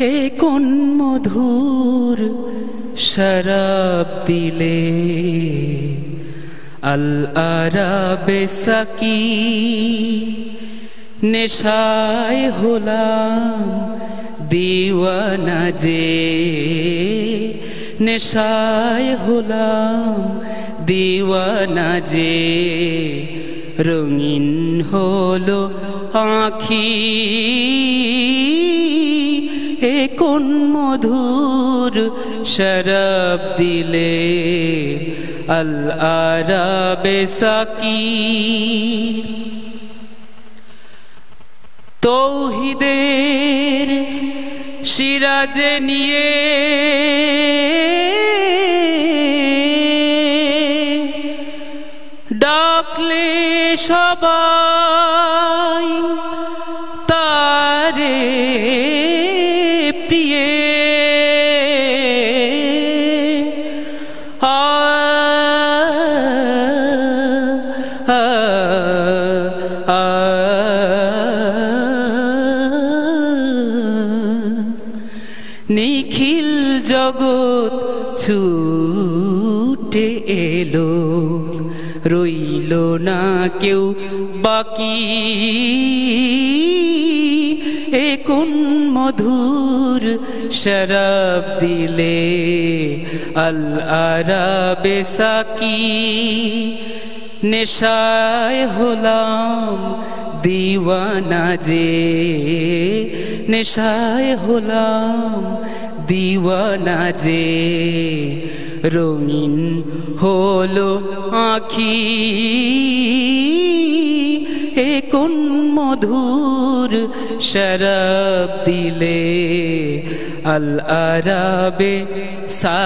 হে কোন মধুর শরাব দিলে? আল আরাবে সাকি নেশায় হলাম দিওয়ানা যে। নেশায় হলাম দিওয়ানা যে। রঙিন হলো আখি হে কোন মধুর শরব দিলে? আল আরাবে সাকি তৌহিদের সিরাজে নিয়ে ডাকলে সবাই আ। নিখিল জগৎ ছুটে এলো রইল না কেউ বাকি। এ কোন মধুর শরাব দিলে? আল আরাবে সাকি নেশায় হলাম দিওয়ানা যে। নেশায় হলাম দিওয়ানা যে। রঙিন হলো আখি। কোন মধুর শরব দিলে আল আরাবে সা